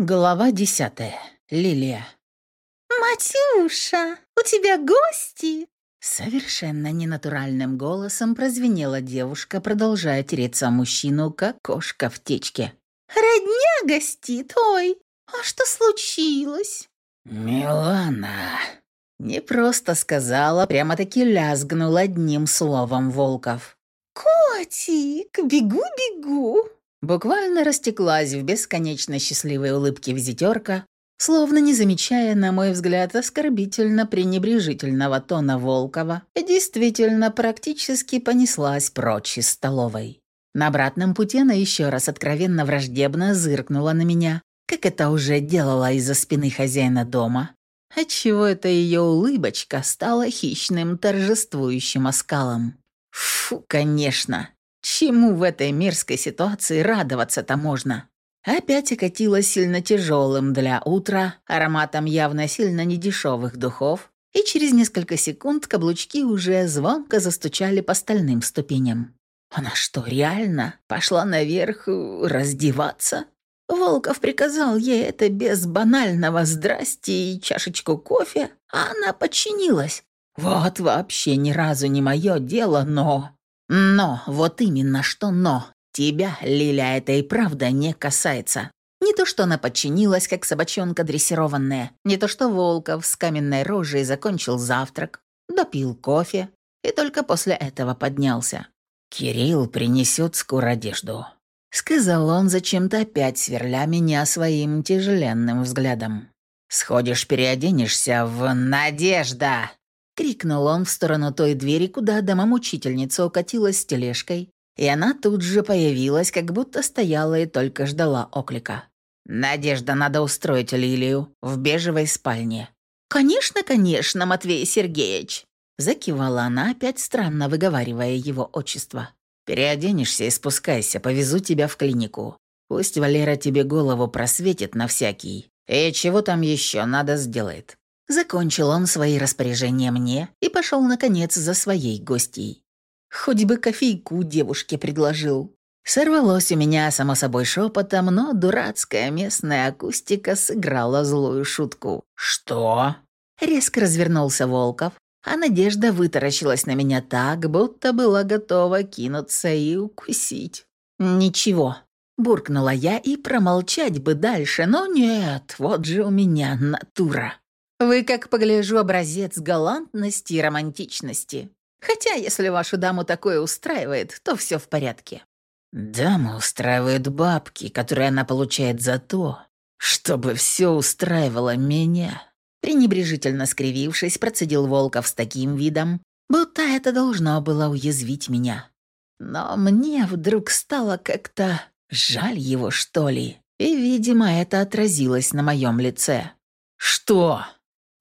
Глава десятая. Лилия. «Матюша, у тебя гости?» Совершенно ненатуральным голосом прозвенела девушка, продолжая тереться мужчину, как кошка в течке. «Родня гостит, ой, а что случилось?» «Милана!» Не просто сказала, прямо-таки лязгнул одним словом Волков. «Котик, бегу-бегу!» Буквально растеклась в бесконечно счастливой улыбке визитерка, словно не замечая, на мой взгляд, оскорбительно-пренебрежительного тона Волкова, действительно практически понеслась прочь из столовой. На обратном пути она еще раз откровенно враждебно зыркнула на меня, как это уже делала из-за спины хозяина дома, отчего эта ее улыбочка стала хищным торжествующим оскалом. Фу, конечно. Чему в этой мерзкой ситуации радоваться-то можно? Опять окатило сильно тяжелым для утра, ароматом явно сильно недешевых духов, и через несколько секунд каблучки уже звонко застучали по стальным ступеням. Она что, реально пошла наверх э, раздеваться? Волков приказал ей это без банального «здрасте» и чашечку кофе, а она подчинилась. Вот вообще ни разу не мое дело, но... Но, вот именно что но. Тебя, Лиля, это и правда не касается. Не то, что она подчинилась, как собачонка дрессированная, не то, что Волков с каменной рожей закончил завтрак, допил кофе и только после этого поднялся. «Кирилл принесет скоро одежду», — сказал он, зачем-то опять сверля меня своим тяжеленным взглядом. «Сходишь, переоденешься в «Надежда!» — крикнул он в сторону той двери, куда домомучительница укатилась с тележкой, и она тут же появилась, как будто стояла и только ждала оклика. «Надежда, надо устроить Лилию в бежевой спальне». «Конечно, конечно, Матвей Сергеевич!» Закивала она, опять странно выговаривая его отчество. «Переоденешься и спускайся, повезу тебя в клинику. Пусть Валера тебе голову просветит на всякий. И чего там еще надо сделает. Закончил он свои распоряжения мне и пошел, наконец, за своей гостьей. Хоть бы кофейку девушке предложил. Сорвалось у меня, само собой, шепотом, но дурацкая местная акустика сыграла злую шутку. «Что?» Резко развернулся Волков, а Надежда вытаращилась на меня так, будто была готова кинуться и укусить. «Ничего», — буркнула я и промолчать бы дальше, но нет, вот же у меня натура. Вы, как погляжу, образец галантности и романтичности. Хотя, если вашу даму такое устраивает, то все в порядке. Даму устраивают бабки, которые она получает за то, чтобы все устраивало меня. Пренебрежительно скривившись, процедил Волков с таким видом, будто это должно было уязвить меня. Но мне вдруг стало как-то жаль его, что ли, и, видимо, это отразилось на моем лице. «Что?»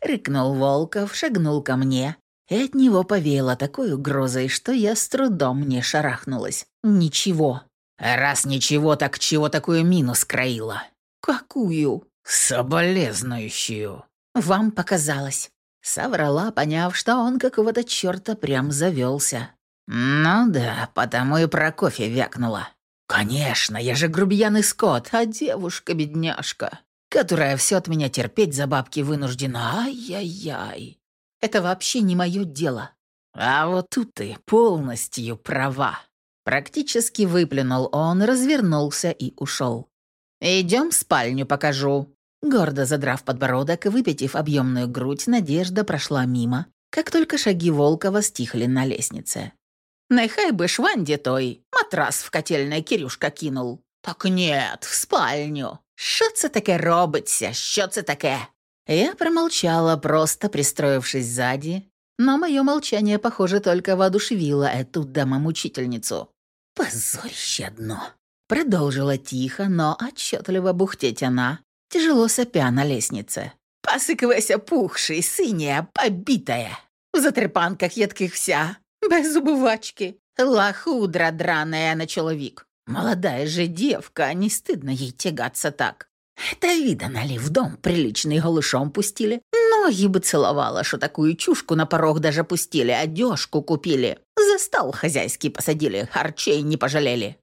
Рыкнул Волков, шагнул ко мне, и от него повеяло такой угрозой, что я с трудом не шарахнулась. Ничего. Раз ничего, так чего такую мину скроила? Какую? Соболезную. Вам показалось. Соврала, поняв, что он какого-то черта прям завелся. Ну да, потому и про кофе вякнула. Конечно, я же грубияный скот, а девушка-бедняжка которая все от меня терпеть за бабки вынуждена. Ай-яй-яй. Это вообще не мое дело. А вот тут ты полностью права. Практически выплюнул он, развернулся и ушел. «Идем в спальню, покажу». Гордо задрав подбородок и выпятив объемную грудь, Надежда прошла мимо, как только шаги Волкова стихли на лестнице. «Нехай бы шванде той, матрас в котельной Кирюшка кинул. Так нет, в спальню. Що це таке робиться? Що це таке?» Я промолчала, просто пристроившись сзади, но мое молчание, похоже, только воодушевило эту даму-мучительницу. «Позорище одно!» Продолжила тихо, но отчетливо бухтеть она, тяжело сопя на лестнице. «Посыкивайся пухший, синяя, побитая, в затрепанках едких вся, без зубувачки, лахудра драная на чоловік. Молодая же девка, не стыдно ей тягаться так. Это видано ли в дом приличный голышом пустили? Ноги бы целовала, что такую чушку на порог даже пустили, одежку купили. За стол хозяйский посадили, харчей не пожалели.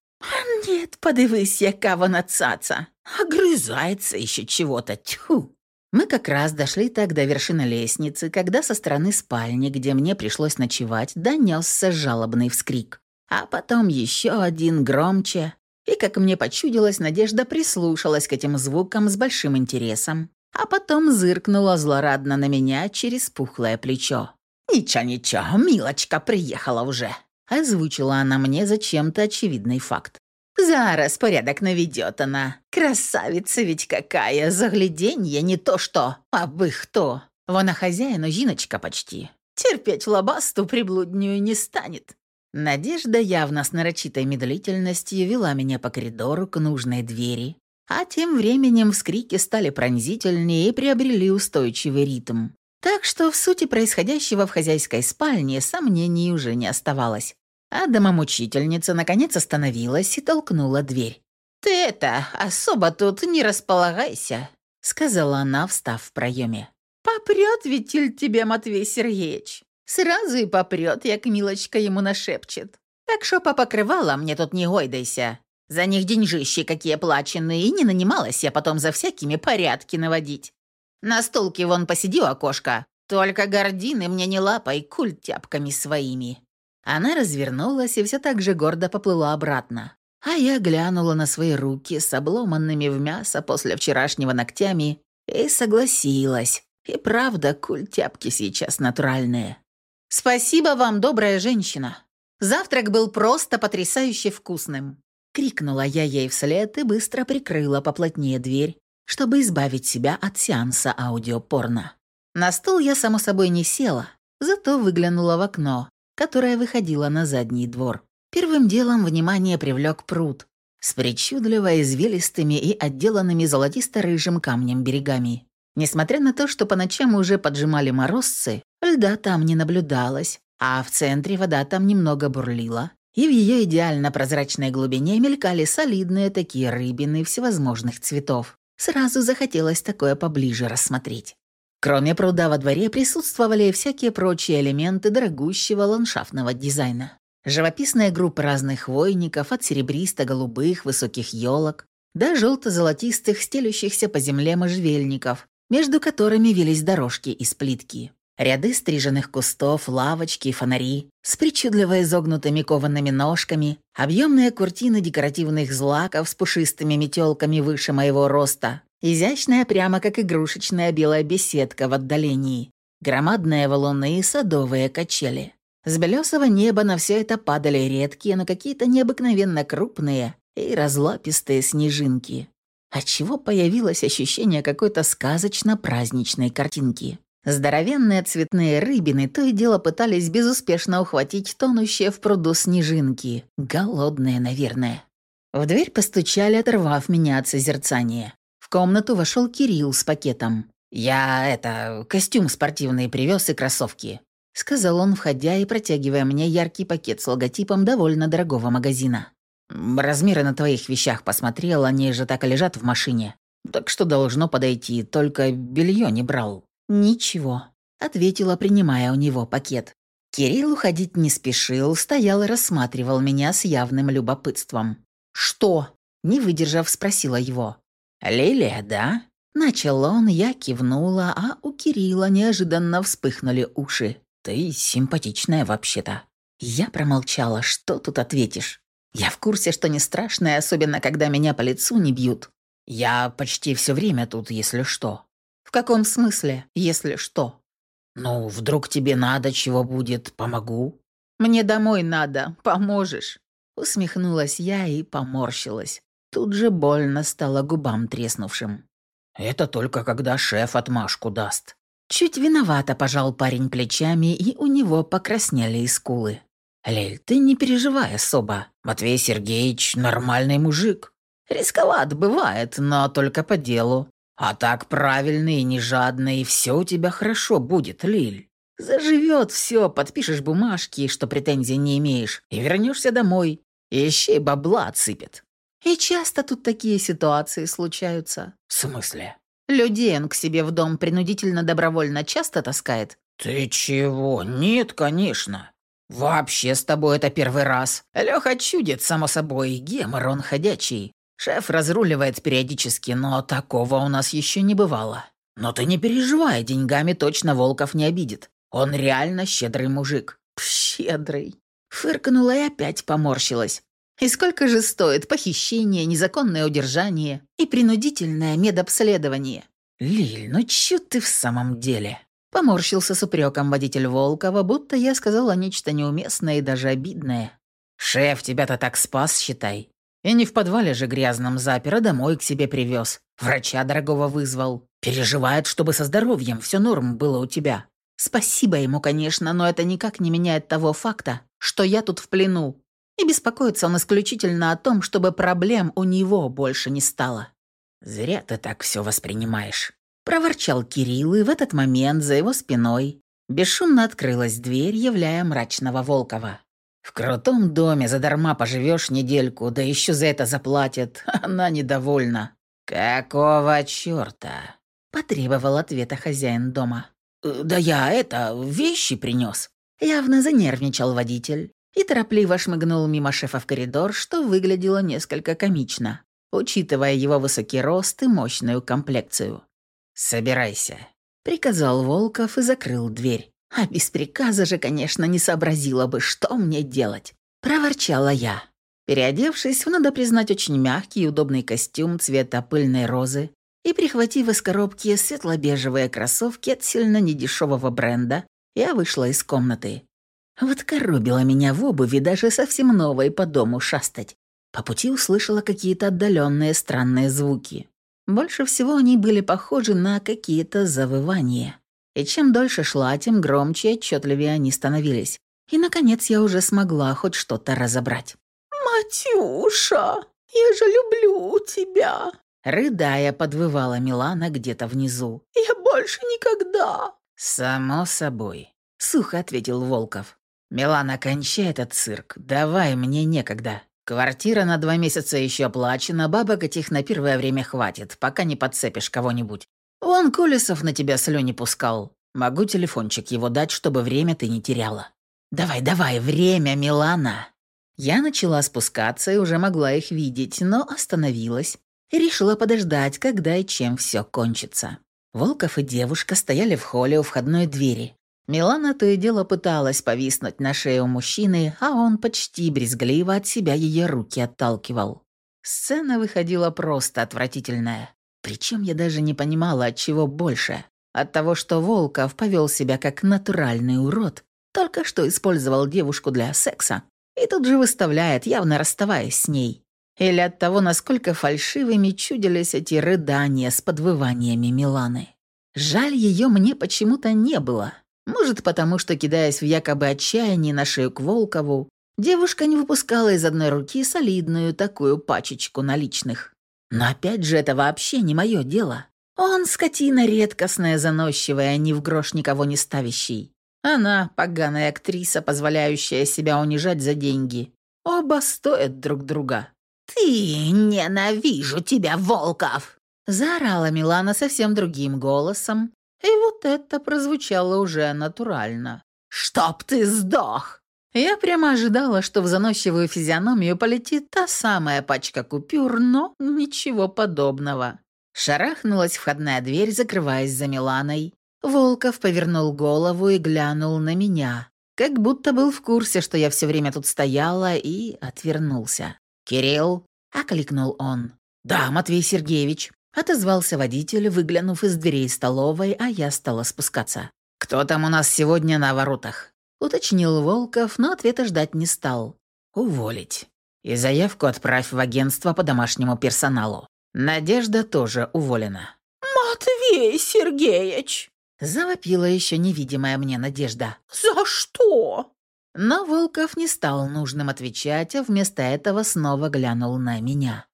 «Нет, Нет, подивись, яка вона цаца. Огрызается еще чего-то, тьфу. Мы как раз дошли так до вершины лестницы, когда со стороны спальни, где мне пришлось ночевать, донесся жалобный вскрик. А потом еще один громче. И, как мне почудилось, Надежда прислушалась к этим звукам с большим интересом, а потом зыркнула злорадно на меня через пухлое плечо. «Ничего-ничего, милочка приехала уже», — озвучила она мне зачем-то очевидный факт. Зараз порядок наведет она. Красавица ведь какая, загляденье не то что, а бы кто. Вона хозяину жиночка почти. Терпеть лобасту приблуднюю не станет. Надежда явно с нарочитой медлительностью вела меня по коридору к нужной двери, а тем временем вскрики стали пронзительнее и приобрели устойчивый ритм. Так что в сути происходящего в хозяйской спальне сомнений уже не оставалось. А домомучительница наконец остановилась и толкнула дверь. «Ты это, особо тут не располагайся», — сказала она, встав в проеме. «Попрет ведь тебе, Матвей Сергеевич. Сразу и попрет, як милочка ему нашепчет. Так что по покрывалам мне тут не гойдайся. За них деньжищи какие плаченные, и не нанималась я потом за всякими порядки наводить. На столке вон посиди у окошка, только гордины мне не лапай куль тяпками своими». Она развернулась и все так же гордо поплыла обратно. А я глянула на свои руки с обломанными в мясо после вчерашнего ногтями и согласилась. И правда, культяпки сейчас натуральные. «Спасибо вам, добрая женщина. Завтрак был просто потрясающе вкусным». Крикнула я ей вслед и быстро прикрыла поплотнее дверь, чтобы избавить себя от сеанса аудиопорно. На стол я, само собой, не села, зато выглянула в окно, которая выходила на задний двор. Первым делом внимание привлек пруд с причудливо извилистыми и отделанными золотисто-рыжим камнем берегами. Несмотря на то, что по ночам уже поджимали морозцы, льда там не наблюдалось, а в центре вода там немного бурлила, и в ее идеально прозрачной глубине мелькали солидные такие рыбины всевозможных цветов. Сразу захотелось такое поближе рассмотреть. Кроме пруда во дворе присутствовали всякие прочие элементы дорогущего ландшафтного дизайна. Живописная группа разных хвойников, от серебристо-голубых высоких елок до желто-золотистых стелющихся по земле можжевельников, между которыми вились дорожки из плитки. Ряды стриженных кустов, лавочки, фонари с причудливо изогнутыми коваными ножками, объемные куртины декоративных злаков с пушистыми метелками выше моего роста, Изящная, прямо как игрушечная белая беседка в отдалении. Громадные валуны и садовые качели. С белесого неба на все это падали редкие, но какие-то необыкновенно крупные и разлапистые снежинки. Отчего появилось ощущение какой-то сказочно-праздничной картинки. Здоровенные цветные рыбины то и дело пытались безуспешно ухватить тонущие в пруду снежинки. Голодные, наверное. В дверь постучали, оторвав меня от созерцания комнату вошел Кирилл с пакетом. «Я, это, костюм спортивный привез и кроссовки», — сказал он, входя и протягивая мне яркий пакет с логотипом довольно дорогого магазина. «Размеры на твоих вещах посмотрел, они же так и лежат в машине. Так что должно подойти, только белье не брал». «Ничего», — ответила, принимая у него пакет. Кирилл уходить не спешил, стоял и рассматривал меня с явным любопытством. «Что?» — не выдержав, спросила его. «Лилия, да?» Начал он, я кивнула, а у Кирилла неожиданно вспыхнули уши. «Ты симпатичная вообще-то». Я промолчала, что тут ответишь. Я в курсе, что не страшно, особенно когда меня по лицу не бьют. Я почти все время тут, если что. В каком смысле, если что? Ну, вдруг тебе надо, чего будет, помогу. Мне домой надо, поможешь. Усмехнулась я и поморщилась. Тут же больно стало губам треснувшим. «Это только когда шеф отмашку даст». Чуть виновато пожал парень плечами, и у него покраснели и скулы. «Лель, ты не переживай особо. Матвей Сергеевич нормальный мужик. Рисковат бывает, но только по делу. А так правильный и не жадный, и все у тебя хорошо будет, Лиль. Заживет все, подпишешь бумажки, что претензий не имеешь, и вернешься домой. Ищи бабла отсыпет. И часто тут такие ситуации случаются. В смысле? Людей он к себе в дом принудительно добровольно часто таскает. Ты чего? Нет, конечно. «Вообще с тобой это первый раз. Леха чудит, само собой, гемор он ходячий. Шеф разруливает периодически, но такого у нас еще не бывало. Но ты не переживай, деньгами точно Волков не обидит. Он реально щедрый мужик». «Щедрый». Фыркнула и опять поморщилась. «И сколько же стоит похищение, незаконное удержание и принудительное медобследование?» «Лиль, ну чё ты в самом деле?» Поморщился с упреком водитель Волкова, будто я сказала нечто неуместное и даже обидное. «Шеф тебя-то так спас, считай. И не в подвале же грязном запер, а домой к себе привез. Врача дорогого вызвал. Переживает, чтобы со здоровьем все норм было у тебя. Спасибо ему, конечно, но это никак не меняет того факта, что я тут в плену. И беспокоится он исключительно о том, чтобы проблем у него больше не стало. Зря ты так все воспринимаешь. Проворчал Кирилл, и в этот момент за его спиной бесшумно открылась дверь, являя мрачного Волкова. «В крутом доме задарма поживешь недельку, да еще за это заплатят. Она недовольна». «Какого черта?» – потребовал ответа хозяин дома. «Э, «Да я это, вещи принес». Явно занервничал водитель и торопливо шмыгнул мимо шефа в коридор, что выглядело несколько комично, учитывая его высокий рост и мощную комплекцию. «Собирайся», — приказал Волков и закрыл дверь. А без приказа же, конечно, не сообразила бы, что мне делать. Проворчала я. Переодевшись в, надо признать, очень мягкий и удобный костюм цвета пыльной розы и прихватив из коробки светло-бежевые кроссовки от сильно недешевого бренда, я вышла из комнаты. Вот коробила меня в обуви даже совсем новой по дому шастать. По пути услышала какие-то отдаленные странные звуки. Больше всего они были похожи на какие-то завывания. И чем дольше шла, тем громче и отчетливее они становились. И, наконец, я уже смогла хоть что-то разобрать. «Матюша, я же люблю тебя!» Рыдая, подвывала Милана где-то внизу. «Я больше никогда!» «Само собой», — сухо ответил Волков. «Милана, кончай этот цирк. Давай, мне некогда». Квартира на два месяца еще оплачена, бабок этих на первое время хватит, пока не подцепишь кого-нибудь. Вон Колесов на тебя слюни пускал. Могу телефончик его дать, чтобы время ты не теряла. Давай, давай, время, Милана. Я начала спускаться и уже могла их видеть, но остановилась и решила подождать, когда и чем все кончится. Волков и девушка стояли в холле у входной двери. Милана то и дело пыталась повиснуть на шее у мужчины, а он почти брезгливо от себя ее руки отталкивал. Сцена выходила просто отвратительная. Причем я даже не понимала, от чего больше. От того, что Волков повел себя как натуральный урод, только что использовал девушку для секса, и тут же выставляет, явно расставаясь с ней. Или от того, насколько фальшивыми чудились эти рыдания с подвываниями Миланы. Жаль, ее мне почему-то не было. Может, потому что, кидаясь в якобы отчаяние на шею к Волкову, девушка не выпускала из одной руки солидную такую пачечку наличных. Но опять же, это вообще не мое дело. Он скотина редкостная, заносчивая, ни в грош никого не ставящий. Она поганая актриса, позволяющая себя унижать за деньги. Оба стоят друг друга. «Ты ненавижу тебя, Волков!» Заорала Милана совсем другим голосом, и вот это прозвучало уже натурально. «Чтоб ты сдох!» Я прямо ожидала, что в заносчивую физиономию полетит та самая пачка купюр, но ничего подобного. Шарахнулась входная дверь, закрываясь за Миланой. Волков повернул голову и глянул на меня, как будто был в курсе, что я все время тут стояла, и отвернулся. «Кирилл?» — окликнул он. «Да, Матвей Сергеевич». Отозвался водитель, выглянув из дверей столовой, а я стала спускаться. «Кто там у нас сегодня на воротах?» Уточнил Волков, но ответа ждать не стал. «Уволить. И заявку отправь в агентство по домашнему персоналу. Надежда тоже уволена». «Матвей Сергеевич!» Завопила еще невидимая мне Надежда. «За что?» Но Волков не стал нужным отвечать, а вместо этого снова глянул на меня.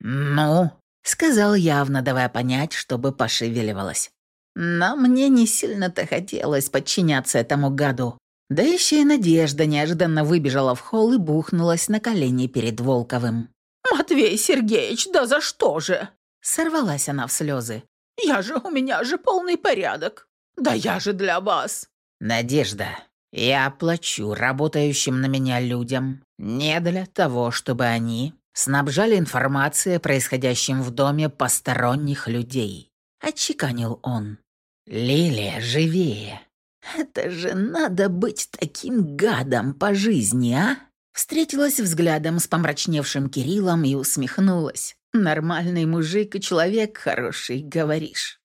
«Ну?» Сказал явно, давая понять, чтобы пошевеливалась. Но мне не сильно-то хотелось подчиняться этому гаду. Да еще и Надежда неожиданно выбежала в холл и бухнулась на колени перед Волковым. «Матвей Сергеевич, да за что же?» Сорвалась она в слезы. «Я же, у меня же полный порядок. Да я же для вас». «Надежда», Я плачу работающим на меня людям не для того, чтобы они снабжали информацией о происходящем в доме посторонних людей», — отчеканил он. «Лилия, живее!» «Это же надо быть таким гадом по жизни, а?» Встретилась взглядом с помрачневшим Кириллом и усмехнулась. «Нормальный мужик и человек хороший, говоришь».